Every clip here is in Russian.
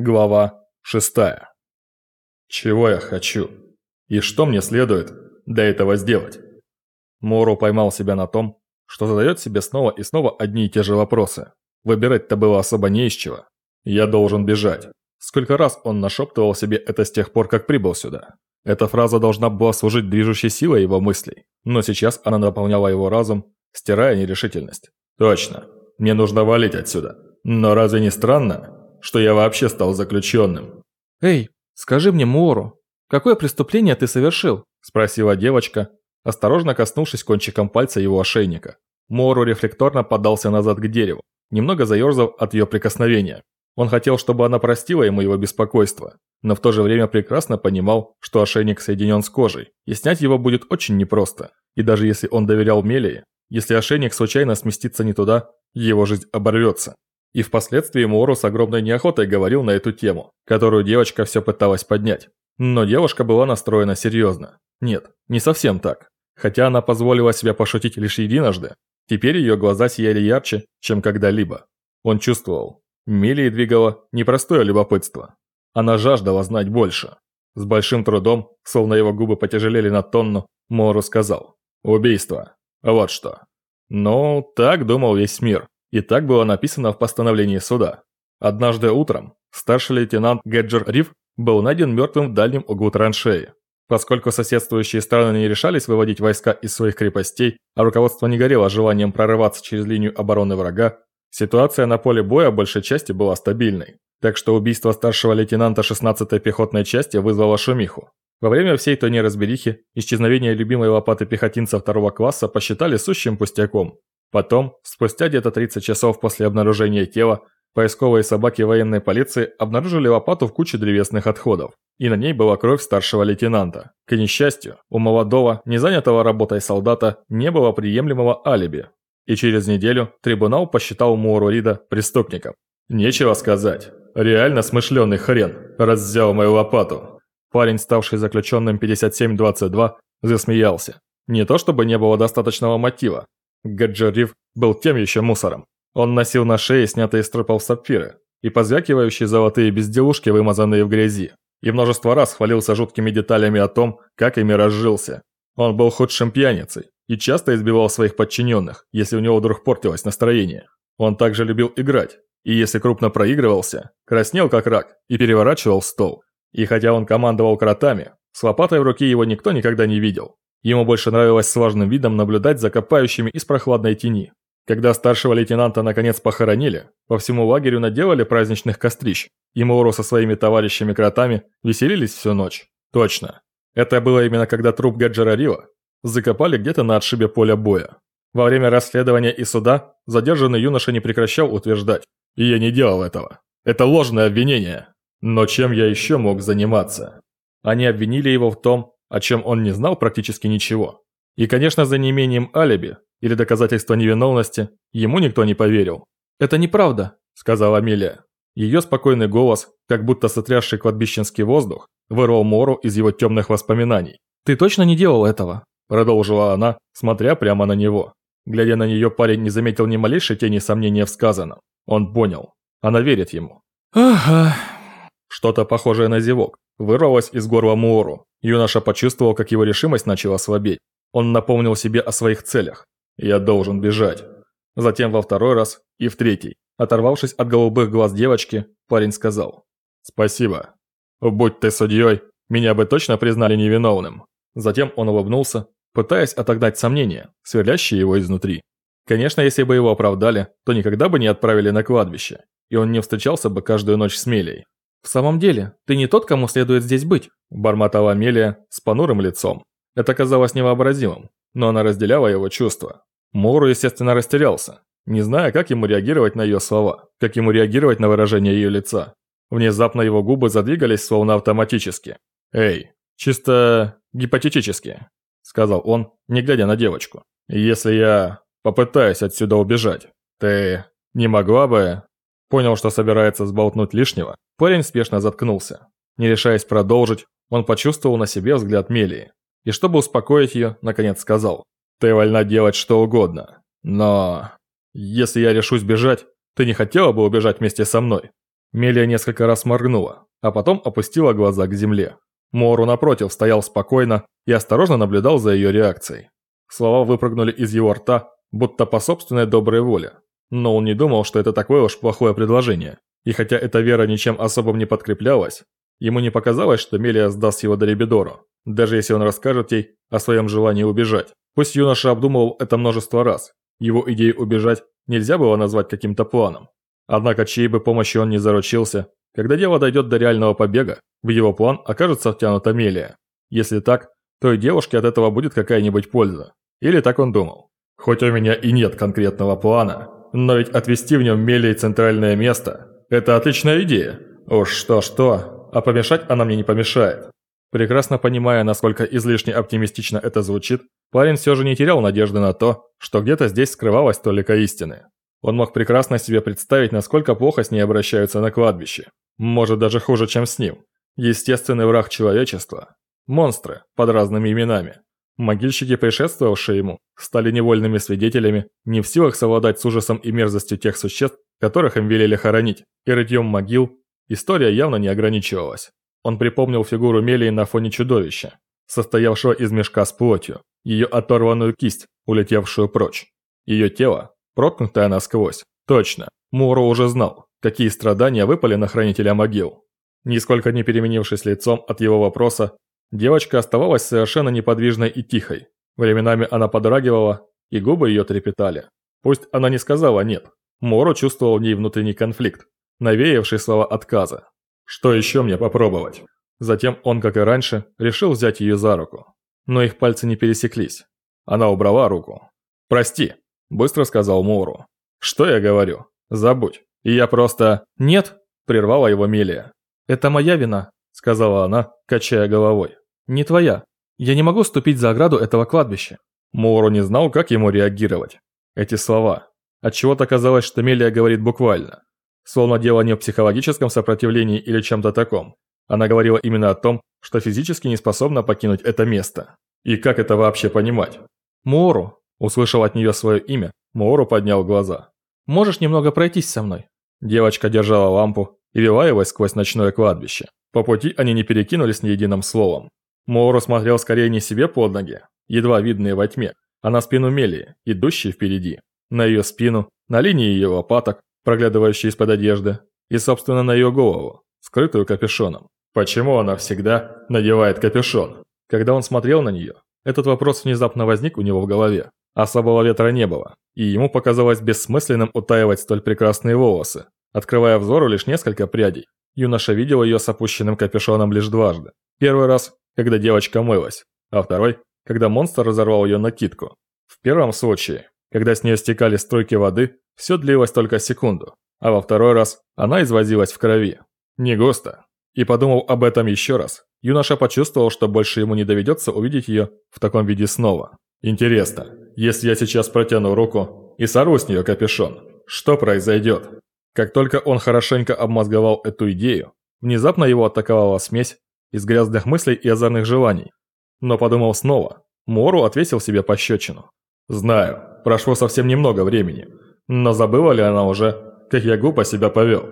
Глава 6. Чего я хочу? И что мне следует для этого сделать? Моро поймал себя на том, что задает себе снова и снова одни и те же вопросы. Выбирать-то было особо не из чего. Я должен бежать. Сколько раз он нашептывал себе это с тех пор, как прибыл сюда. Эта фраза должна была служить движущей силой его мыслей, но сейчас она наполняла его разум, стирая нерешительность. Точно, мне нужно валить отсюда. Но разве не странно, что я вообще стал заключенным. «Эй, скажи мне, Муору, какое преступление ты совершил?» – спросила девочка, осторожно коснувшись кончиком пальца его ошейника. Муору рефлекторно подался назад к дереву, немного заерзав от ее прикосновения. Он хотел, чтобы она простила ему его беспокойство, но в то же время прекрасно понимал, что ошейник соединен с кожей, и снять его будет очень непросто. И даже если он доверял Мелии, если ошейник случайно сместится не туда, его жизнь оборвется. И впоследствии Муору с огромной неохотой говорил на эту тему, которую девочка все пыталась поднять. Но девушка была настроена серьезно. Нет, не совсем так. Хотя она позволила себе пошутить лишь единожды, теперь ее глаза сияли ярче, чем когда-либо. Он чувствовал. Милии двигало непростое любопытство. Она жаждала знать больше. С большим трудом, словно его губы потяжелели на тонну, Мору сказал. «Убийство. Вот что». Ну, так думал весь мир. И так было написано в постановлении суда. Однажды утром старший лейтенант Гэджер Риф был найден мертвым в дальнем углу траншеи. Поскольку соседствующие страны не решались выводить войска из своих крепостей, а руководство не горело желанием прорываться через линию обороны врага, ситуация на поле боя большей части была стабильной. Так что убийство старшего лейтенанта 16-й пехотной части вызвало шумиху. Во время всей той неразберихи исчезновение любимой лопаты пехотинца второго класса посчитали сущим пустяком. Потом, спустя где-то 30 часов после обнаружения тела, поисковые собаки военной полиции обнаружили лопату в куче древесных отходов, и на ней была кровь старшего лейтенанта. К несчастью, у молодого, не занятого работой солдата, не было приемлемого алиби. И через неделю трибунал посчитал Муору Рида преступником. Нечего сказать. Реально смышленый хрен, раз взял мою лопату. Парень, ставший заключенным 5722, засмеялся. Не то чтобы не было достаточного мотива, Гаджариф был тем еще мусором. Он носил на шее снятые с трупов сапфиры и позвякивающие золотые безделушки, вымазанные в грязи, и множество раз хвалился жуткими деталями о том, как ими разжился. Он был худшим пьяницей и часто избивал своих подчиненных, если у него вдруг портилось настроение. Он также любил играть, и если крупно проигрывался, краснел как рак и переворачивал стол. И хотя он командовал кротами, с лопатой в руке его никто никогда не видел. Ему больше нравилось с важным видом наблюдать за копающими из прохладной тени. Когда старшего лейтенанта наконец похоронили, по всему лагерю наделали праздничных кострищ, и Моуру со своими товарищами-кротами веселились всю ночь. Точно. Это было именно когда труп Гаджера Рила закопали где-то на отшибе поля боя. Во время расследования и суда задержанный юноша не прекращал утверждать. И я не делал этого. Это ложное обвинение. Но чем я еще мог заниматься? Они обвинили его в том, о чем он не знал практически ничего. И, конечно, за неимением алиби или доказательства невиновности ему никто не поверил. «Это неправда», – сказала Амелия. Ее спокойный голос, как будто сотрясший кладбищенский воздух, вырвал Мору из его темных воспоминаний. «Ты точно не делал этого?» – продолжила она, смотря прямо на него. Глядя на нее, парень не заметил ни малейшей тени сомнения в сказанном. Он понял. Она верит ему. «Ага». Что-то похожее на зевок вырвалось из горла Муору. Юноша почувствовал, как его решимость начала слабеть. Он напомнил себе о своих целях. «Я должен бежать». Затем во второй раз и в третий. Оторвавшись от голубых глаз девочки, парень сказал. «Спасибо. Будь ты судьей, меня бы точно признали невиновным». Затем он улыбнулся, пытаясь отогнать сомнения, сверлящие его изнутри. Конечно, если бы его оправдали, то никогда бы не отправили на кладбище, и он не встречался бы каждую ночь с Мелей. «В самом деле, ты не тот, кому следует здесь быть», – бормотала Амелия с понурым лицом. Это казалось невообразимым, но она разделяла его чувства. Муру, естественно, растерялся, не зная, как ему реагировать на ее слова, как ему реагировать на выражение ее лица. Внезапно его губы задвигались словно автоматически. «Эй, чисто гипотетически», – сказал он, не глядя на девочку. «Если я попытаюсь отсюда убежать, ты не могла бы...» Понял, что собирается сболтнуть лишнего, Парень спешно заткнулся. Не решаясь продолжить, он почувствовал на себе взгляд Мелии. И чтобы успокоить ее, наконец сказал. «Ты вольна делать что угодно. Но... Если я решусь бежать, ты не хотела бы убежать вместе со мной?» Мелия несколько раз моргнула, а потом опустила глаза к земле. Мору, напротив, стоял спокойно и осторожно наблюдал за ее реакцией. Слова выпрыгнули из его рта, будто по собственной доброй воле. Но он не думал, что это такое уж плохое предложение. И хотя эта вера ничем особым не подкреплялась, ему не показалось, что Мелия сдаст его Дорибидору, даже если он расскажет ей о своем желании убежать. Пусть юноша обдумывал это множество раз, его идею убежать нельзя было назвать каким-то планом. Однако чьей бы помощи он не заручился, когда дело дойдет до реального побега, в его план окажется втянута Мелия. Если так, то и девушке от этого будет какая-нибудь польза. Или так он думал. Хоть у меня и нет конкретного плана, но ведь отвести в нем Мелии центральное место – это отличная идея. Уж что-что, а помешать она мне не помешает. Прекрасно понимая, насколько излишне оптимистично это звучит, парень все же не терял надежды на то, что где-то здесь скрывалась толика истины. Он мог прекрасно себе представить, насколько плохо с ней обращаются на кладбище. Может, даже хуже, чем с ним. Естественный враг человечества. Монстры под разными именами. Могильщики, предшествовавшие ему, стали невольными свидетелями, не в силах совладать с ужасом и мерзостью тех существ, которых им велели хоронить, и рытьем могил история явно не ограничивалась. Он припомнил фигуру Мелии на фоне чудовища, состоявшего из мешка с плотью, ее оторванную кисть, улетевшую прочь. Ее тело, проткнутое насквозь. Точно, Муро уже знал, какие страдания выпали на хранителя могил. Нисколько не переменившись лицом от его вопроса, девочка оставалась совершенно неподвижной и тихой. Временами она подрагивала, и губы ее трепетали. Пусть она не сказала «нет», Моро чувствовал в ней внутренний конфликт, навеявший слова отказа. Что еще мне попробовать? Затем он, как и раньше, решил взять ее за руку. Но их пальцы не пересеклись. Она убрала руку. «Прости», – быстро сказал Мору. «Что я говорю? Забудь. И я просто...» «Нет», – прервала его Мелия. «Это моя вина», – сказала она, качая головой. «Не твоя. Я не могу ступить за ограду этого кладбища». Мору не знал, как ему реагировать. Эти слова. Отчего-то казалось, что Мелия говорит буквально. Словно дело не в психологическом сопротивлении или чем-то таком. Она говорила именно о том, что физически не способна покинуть это место. И как это вообще понимать? «Моору», – услышал от нее свое имя, Моору поднял глаза. «Можешь немного пройтись со мной?» Девочка держала лампу и вела его сквозь ночное кладбище. По пути они не перекинулись ни единым словом. Моору смотрел скорее не себе под ноги, едва видные во тьме, а на спину Мелии, идущей впереди. На ее спину, на линии ее лопаток, проглядывающий из-под одежды, и, собственно, на ее голову, скрытую капюшоном. Почему она всегда надевает капюшон? Когда он смотрел на нее, этот вопрос внезапно возник у него в голове. Особого ветра не было, и ему показалось бессмысленным утаивать столь прекрасные волосы, открывая взору лишь несколько прядей. Юноша видел ее с опущенным капюшоном лишь дважды. Первый раз, когда девочка мылась, а второй, когда монстр разорвал ее накидку. В первом случае, когда с нее стекали струйки воды, все длилось только секунду, а во второй раз она извозилась в крови. Не густо. И подумал об этом еще раз. Юноша почувствовал, что больше ему не доведется увидеть ее в таком виде снова. Интересно, если я сейчас протяну руку и сорву с нее капюшон, что произойдет? Как только он хорошенько обмозговал эту идею, внезапно его атаковала смесь из грязных мыслей и озорных желаний. Но подумал снова. Мору отвесил себе пощечину. «Знаю, прошло совсем немного времени, но забыла ли она уже, как я глупо себя повел?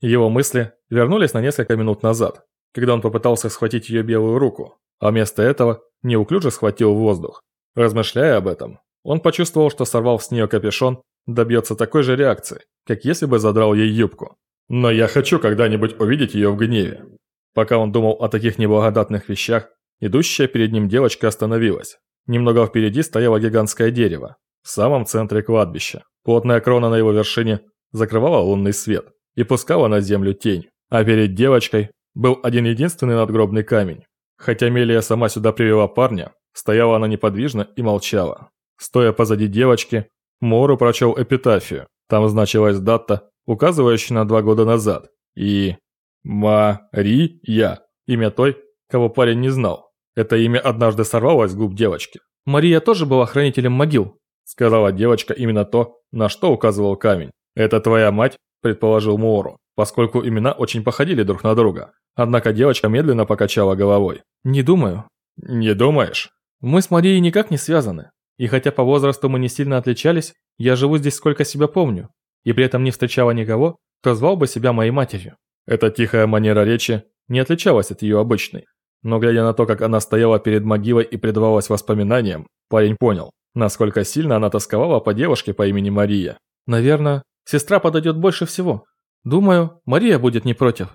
Его мысли вернулись на несколько минут назад, когда он попытался схватить ее белую руку, а вместо этого неуклюже схватил воздух. Размышляя об этом, он почувствовал, что сорвал с нее капюшон, добьется такой же реакции, как если бы задрал ей юбку. Но я хочу когда-нибудь увидеть ее в гневе. Пока он думал о таких неблагодатных вещах, идущая перед ним девочка остановилась. Немного впереди стояло гигантское дерево, в самом центре кладбища. Плотная крона на его вершине закрывала лунный свет и пускала на землю тень, а перед девочкой был один единственный надгробный камень. Хотя Мелия сама сюда привела парня, стояла она неподвижно и молчала. Стоя позади девочки, Мору прочел эпитафию. Там значилась дата, указывающая на два года назад. И... Мария. Имя той, кого парень не знал. Это имя однажды сорвалось с губ девочки. Мария тоже была хранителем могил, сказала девочка именно то, на что указывал камень. «Это твоя мать?» – предположил Муору, поскольку имена очень походили друг на друга. Однако девочка медленно покачала головой. «Не думаю». «Не думаешь?» «Мы с Марией никак не связаны. И хотя по возрасту мы не сильно отличались, я живу здесь сколько себя помню. И при этом не встречала никого, кто звал бы себя моей матерью. Эта тихая манера речи не отличалась от ее обычной. Но глядя на то, как она стояла перед могилой и предавалась воспоминаниям, парень понял, насколько сильно она тосковала по девушке по имени Мария. Наверное, сестра подойдет больше всего. Думаю, Мария будет не против.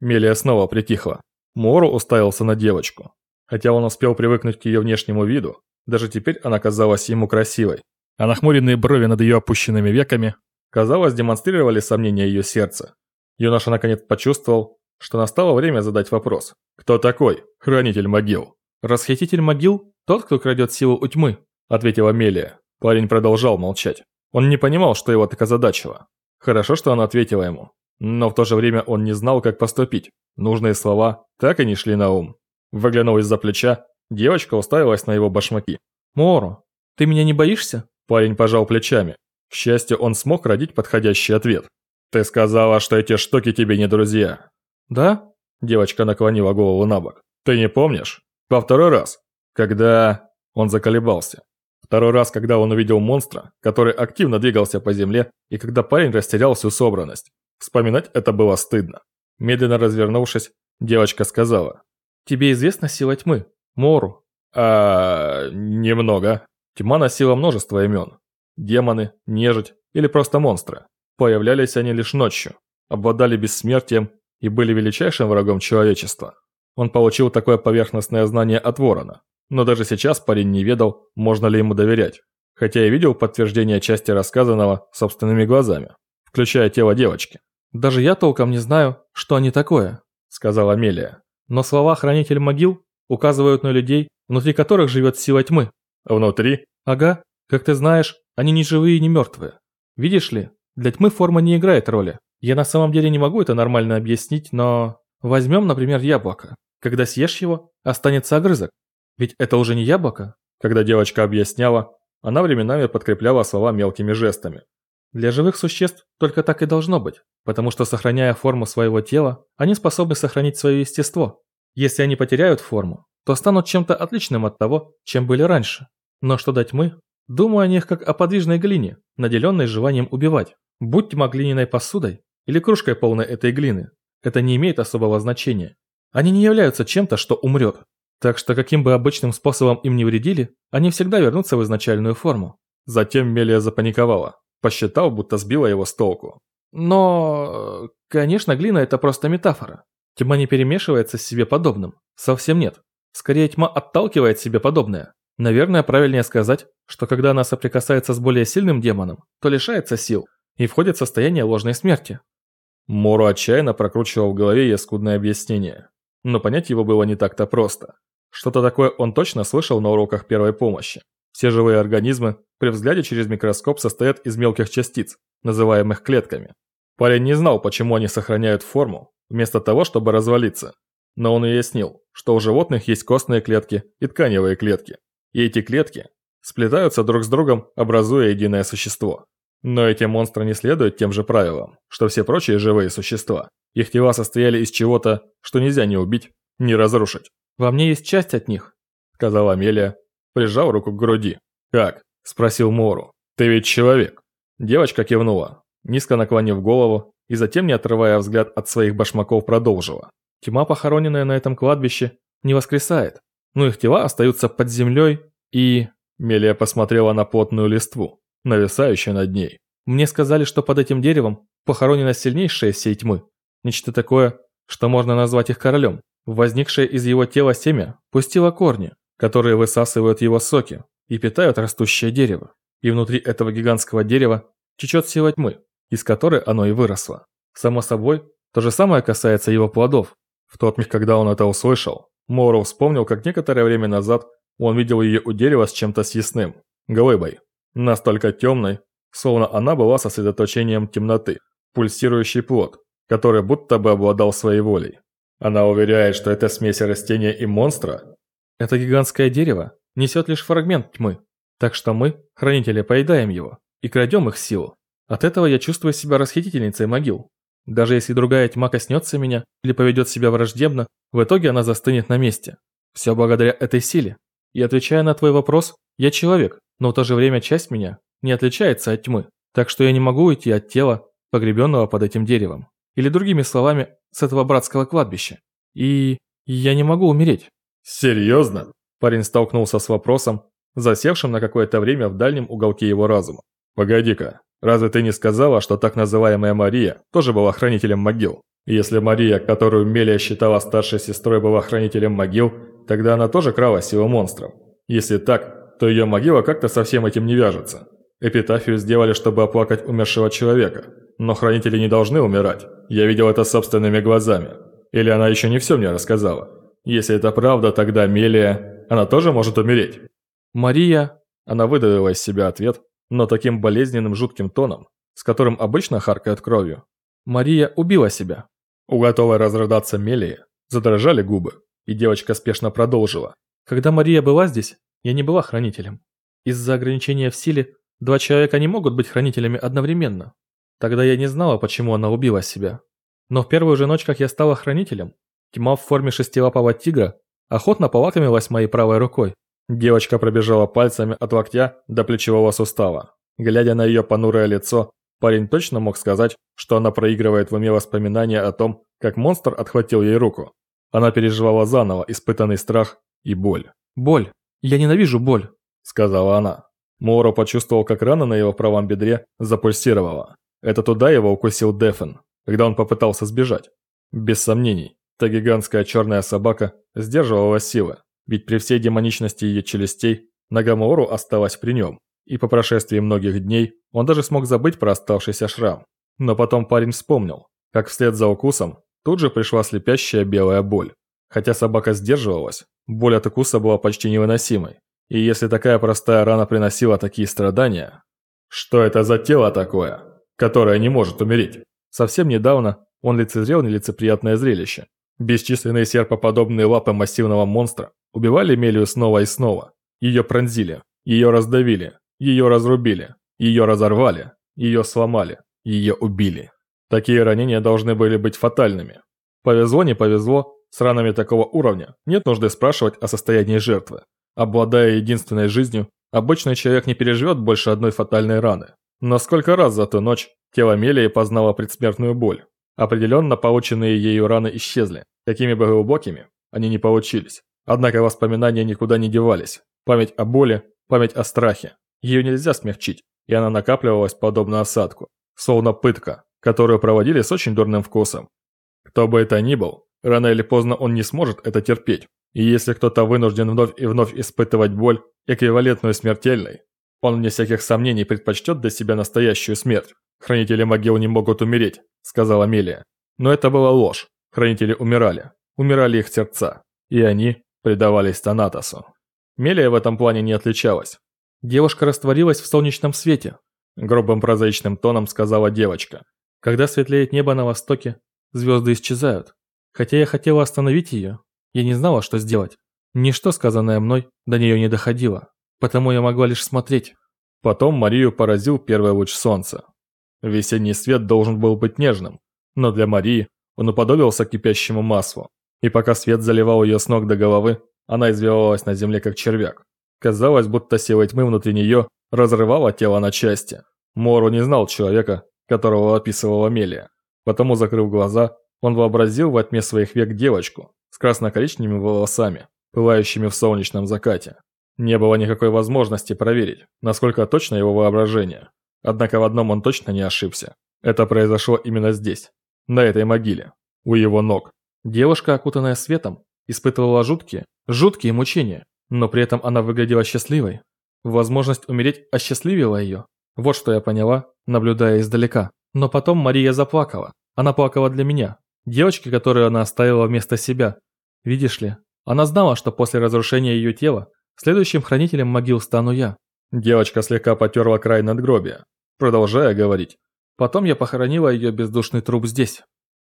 Мелия снова притихла. Мору уставился на девочку. Хотя он успел привыкнуть к ее внешнему виду, даже теперь она казалась ему красивой. А нахмуренные брови над ее опущенными веками, казалось, демонстрировали сомнения ее сердца. Юноша наконец почувствовал, что настало время задать вопрос. «Кто такой? Хранитель могил?» «Расхититель могил? Тот, кто крадет силу у тьмы», — ответила Мелия. Парень продолжал молчать. Он не понимал, что его так озадачило. Хорошо, что она ответила ему. Но в то же время он не знал, как поступить. Нужные слова так и не шли на ум. Выглянув из-за плеча, девочка уставилась на его башмаки. «Моро, ты меня не боишься?» Парень пожал плечами. К счастью, он смог родить подходящий ответ. «Ты сказала, что эти штуки тебе не друзья». «Да?» Девочка наклонила голову на бок. «Ты не помнишь? Во второй раз, когда...» Он заколебался. Второй раз, когда он увидел монстра, который активно двигался по земле, и когда парень растерял всю собранность. Вспоминать это было стыдно. Медленно развернувшись, девочка сказала. «Тебе известна сила тьмы, Мору?» «А... немного». Тьма носила множество имен. Демоны, нежить или просто монстры. Появлялись они лишь ночью, обладали бессмертием и были величайшим врагом человечества. Он получил такое поверхностное знание от ворона, но даже сейчас парень не ведал, можно ли ему доверять, хотя и видел подтверждение части рассказанного собственными глазами, включая тело девочки. «Даже я толком не знаю, что они такое», — сказала Амелия. «Но слова «хранитель могил» указывают на людей, внутри которых живет сила тьмы». «Внутри?» «Ага. Как ты знаешь, они не живые и не мертвые. Видишь ли, для тьмы форма не играет роли. Я на самом деле не могу это нормально объяснить, но... Возьмем, например, яблоко. Когда съешь его, останется огрызок. Ведь это уже не яблоко. Когда девочка объясняла, она временами подкрепляла слова мелкими жестами. Для живых существ только так и должно быть, потому что сохраняя форму своего тела, они способны сохранить свое естество. Если они потеряют форму, то станут чем-то отличным от того, чем были раньше. Но что дать мы? Думаю о них как о подвижной глине, наделенной желанием убивать. Будь тьма глиняной посудой или кружкой полной этой глины, это не имеет особого значения. Они не являются чем-то, что умрет. Так что каким бы обычным способом им не вредили, они всегда вернутся в изначальную форму. Затем Мелия запаниковала, посчитав, будто сбила его с толку. Но, конечно, глина это просто метафора. Тьма не перемешивается с себе подобным. Совсем нет. Скорее, тьма отталкивает себе подобное. Наверное, правильнее сказать, что когда она соприкасается с более сильным демоном, то лишается сил и входит в состояние ложной смерти. Мору отчаянно прокручивал в голове ее объяснение. Но понять его было не так-то просто. Что-то такое он точно слышал на уроках первой помощи. Все живые организмы при взгляде через микроскоп состоят из мелких частиц, называемых клетками. Парень не знал, почему они сохраняют форму, вместо того, чтобы развалиться. Но он уяснил, что у животных есть костные клетки и тканевые клетки. И эти клетки сплетаются друг с другом, образуя единое существо. Но эти монстры не следуют тем же правилам, что все прочие живые существа. Их тела состояли из чего-то, что нельзя ни убить, ни разрушить. «Во мне есть часть от них», — сказала Амелия, прижав руку к груди. «Как?» – спросил Мору. «Ты ведь человек». Девочка кивнула, низко наклонив голову и затем, не отрывая взгляд от своих башмаков, продолжила. «Тьма, похороненная на этом кладбище, не воскресает, но их тела остаются под землей и...» Мелия посмотрела на плотную листву, нависающую над ней. «Мне сказали, что под этим деревом похоронена сильнейшая сей тьмы. Нечто такое, что можно назвать их королем. Возникшее из его тела семя пустило корни, которые высасывают его соки и питают растущее дерево. И внутри этого гигантского дерева течет сила тьмы, из которой оно и выросло. Само собой, то же самое касается его плодов. В тот миг, когда он это услышал, Моро вспомнил, как некоторое время назад он видел ее у дерева с чем-то съестным, глыбой, настолько темной, словно она была сосредоточением темноты, пульсирующий плод, который будто бы обладал своей волей. Она уверяет, что это смесь растения и монстра? Это гигантское дерево несет лишь фрагмент тьмы, так что мы, хранители, поедаем его и крадем их силу. От этого я чувствую себя расхитительницей могил. Даже если другая тьма коснется меня или поведет себя враждебно, в итоге она застынет на месте. Все благодаря этой силе. И отвечая на твой вопрос, я человек, но в то же время часть меня не отличается от тьмы, так что я не могу уйти от тела погребенного под этим деревом. Или другими словами, с этого братского кладбища. И я не могу умереть. Серьезно? Парень столкнулся с вопросом, засевшим на какое-то время в дальнем уголке его разума. Погоди-ка, разве ты не сказала, что так называемая Мария тоже была хранителем могил? Если Мария, которую Мелия считала старшей сестрой, была хранителем могил, тогда она тоже крала силу монстров. Если так, то ее могила как-то совсем этим не вяжется. Эпитафию сделали, чтобы оплакать умершего человека. Но хранители не должны умирать. Я видел это собственными глазами. Или она еще не все мне рассказала. Если это правда, тогда Мелия... Она тоже может умереть. Мария... Она выдавила из себя ответ, но таким болезненным жутким тоном, с которым обычно харкают кровью. Мария убила себя. У готовой разрыдаться Мелии задрожали губы, и девочка спешно продолжила. Когда Мария была здесь, я не была хранителем. Из-за ограничения в силе Два человека не могут быть хранителями одновременно. Тогда я не знала, почему она убила себя. Но в первую же ночь, как я стала хранителем, тьма в форме шестилапого тигра охотно полакомилась моей правой рукой. Девочка пробежала пальцами от локтя до плечевого сустава. Глядя на ее понурое лицо, парень точно мог сказать, что она проигрывает в уме воспоминания о том, как монстр отхватил ей руку. Она переживала заново испытанный страх и боль. «Боль. Я ненавижу боль», — сказала она. Моро почувствовал, как рана на его правом бедре запульсировала. Это туда его укусил Дефен, когда он попытался сбежать. Без сомнений, та гигантская черная собака сдерживала силы, ведь при всей демоничности ее челюстей нога Моору осталась при нем, и по прошествии многих дней он даже смог забыть про оставшийся шрам. Но потом парень вспомнил, как вслед за укусом тут же пришла слепящая белая боль. Хотя собака сдерживалась, боль от укуса была почти невыносимой, и если такая простая рана приносила такие страдания, что это за тело такое, которое не может умереть? Совсем недавно он лицезрел нелицеприятное зрелище. Бесчисленные серпоподобные лапы массивного монстра убивали Мелию снова и снова. Ее пронзили, ее раздавили, ее разрубили, ее разорвали, ее сломали, ее убили. Такие ранения должны были быть фатальными. Повезло, не повезло, с ранами такого уровня нет нужды спрашивать о состоянии жертвы. Обладая единственной жизнью, обычный человек не переживет больше одной фатальной раны. Но сколько раз за ту ночь тело Мелии познало предсмертную боль. Определенно полученные ею раны исчезли, какими бы глубокими они не получились. Однако воспоминания никуда не девались. Память о боли, память о страхе. Ее нельзя смягчить, и она накапливалась подобно осадку. Словно пытка, которую проводили с очень дурным вкусом. Кто бы это ни был, рано или поздно он не сможет это терпеть. И если кто-то вынужден вновь и вновь испытывать боль, эквивалентную смертельной, он вне всяких сомнений предпочтет для себя настоящую смерть. Хранители могил не могут умереть, сказала Амелия. Но это была ложь. Хранители умирали. Умирали их сердца. И они предавались Танатосу. Мелия в этом плане не отличалась. Девушка растворилась в солнечном свете. Грубым прозаичным тоном сказала девочка. Когда светлеет небо на востоке, звезды исчезают. Хотя я хотела остановить ее, я не знала, что сделать. Ничто, сказанное мной, до нее не доходило, потому я могла лишь смотреть. Потом Марию поразил первый луч солнца. Весенний свет должен был быть нежным, но для Марии он уподобился кипящему маслу. И пока свет заливал ее с ног до головы, она извивалась на земле как червяк. Казалось, будто сила тьмы внутри нее разрывала тело на части. Мору не знал человека, которого описывала Мелия. Потому, закрыв глаза, он вообразил во тьме своих век девочку, с красно-коричневыми волосами, пылающими в солнечном закате. Не было никакой возможности проверить, насколько точно его воображение. Однако в одном он точно не ошибся. Это произошло именно здесь, на этой могиле, у его ног. Девушка, окутанная светом, испытывала жуткие, жуткие мучения, но при этом она выглядела счастливой. Возможность умереть осчастливила ее. Вот что я поняла, наблюдая издалека. Но потом Мария заплакала. Она плакала для меня, девочки, которую она оставила вместо себя. Видишь ли, она знала, что после разрушения ее тела следующим хранителем могил стану я. Девочка слегка потерла край надгробия, продолжая говорить. Потом я похоронила ее бездушный труп здесь.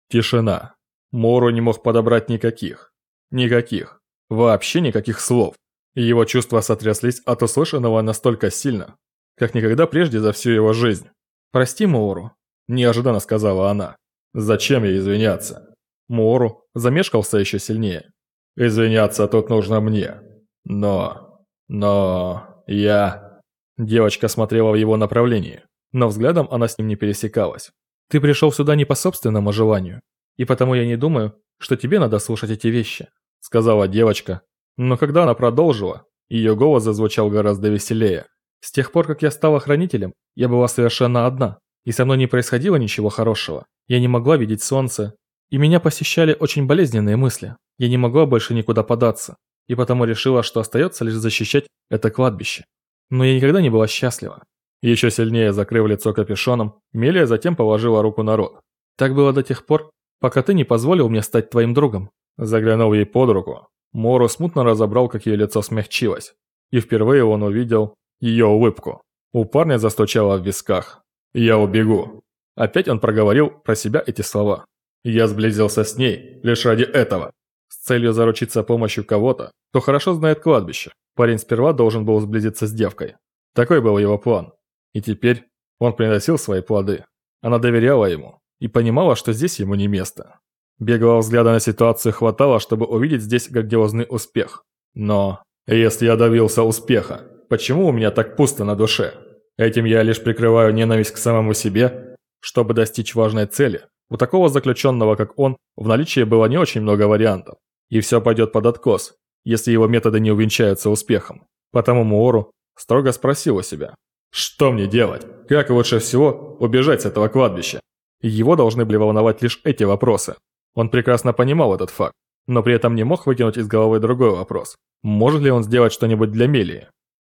Тишина. Мору не мог подобрать никаких. Никаких. Вообще никаких слов. Его чувства сотряслись от услышанного настолько сильно, как никогда прежде за всю его жизнь. «Прости, Моуру», – неожиданно сказала она. Зачем ей извиняться? Мору замешкался еще сильнее. Извиняться тут нужно мне. Но... но... я... Девочка смотрела в его направлении, но взглядом она с ним не пересекалась. Ты пришел сюда не по собственному желанию, и потому я не думаю, что тебе надо слушать эти вещи», — сказала девочка. Но когда она продолжила, ее голос зазвучал гораздо веселее. «С тех пор, как я стала хранителем, я была совершенно одна, и со мной не происходило ничего хорошего. Я не могла видеть солнце, и меня посещали очень болезненные мысли. Я не могла больше никуда податься, и потому решила, что остается лишь защищать это кладбище. Но я никогда не была счастлива. Еще сильнее закрыв лицо капюшоном, Мелия затем положила руку на рот. Так было до тех пор, пока ты не позволил мне стать твоим другом. Заглянув ей под руку, Моро смутно разобрал, как ее лицо смягчилось. И впервые он увидел ее улыбку. У парня застучало в висках. «Я убегу». Опять он проговорил про себя эти слова. «Я сблизился с ней лишь ради этого». С целью заручиться помощью кого-то, кто хорошо знает кладбище, парень сперва должен был сблизиться с девкой. Такой был его план. И теперь он приносил свои плоды. Она доверяла ему и понимала, что здесь ему не место. Беглого взгляда на ситуацию хватало, чтобы увидеть здесь грандиозный успех. Но если я добился успеха, почему у меня так пусто на душе? Этим я лишь прикрываю ненависть к самому себе, чтобы достичь важной цели. У такого заключенного, как он, в наличии было не очень много вариантов. И все пойдет под откос, если его методы не увенчаются успехом. Потому Муору строго спросил у себя, что мне делать? Как лучше всего убежать с этого кладбища? Его должны были волновать лишь эти вопросы. Он прекрасно понимал этот факт, но при этом не мог выкинуть из головы другой вопрос. Может ли он сделать что-нибудь для Мелии?